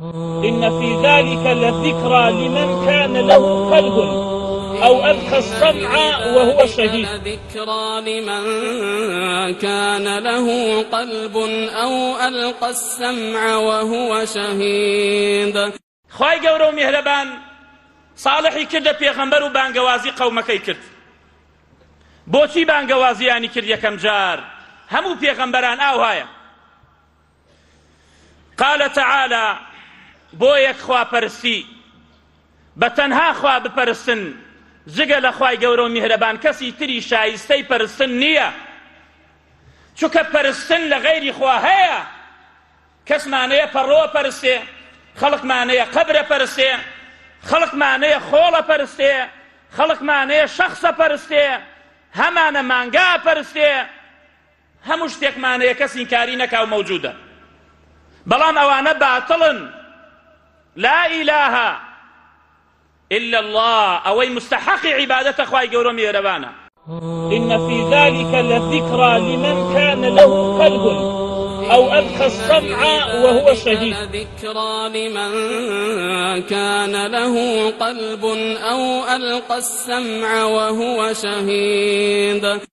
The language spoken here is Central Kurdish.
إن في ذلك لذكرى لمن كان له قلب أو ألقى السمع وهو شهيد ذكرى لمن كان له قلب أو ألقى السمع وهو شهيد خواهي قورو مهربان صالحي كرد پیغمبر و بانگوازی قومەکەی کرد بۆچی بانگەوازیانی کرد یەکەم جار هەموو پێغەمبەران ئاو هاە قال تعالى بۆ یەک خواپەرسی بە تەنها خوا بپەرسن جگە لە خوای گەورە و میهرەبان کەسی تری شایستەی پەرسن نییە چونکە پەرستن لە غەیری خوا هەیە کەسمانەیە پەڕۆ پەرسێ خەڵقمانەیە قەبرە پەرسێ خەڵقمانەیە خۆڵە پەرستێ خەڵقمانەیە شەخصە پەرستێ هەمانە مانگا پەرستێ هەموو شتێکمانەیە کەسین کاری نەکاو مەوجودە بەڵام ئەوانە باتڵن لا إله إلا الله أوي مستحق عبادة أخواي قولوا ميربانا إن في ذلك لذكرى لمن كان له قلب أو ألقى السمع وهو شهيد ذكرى لمن كان له قلب أو ألقى السمع وهو شهيد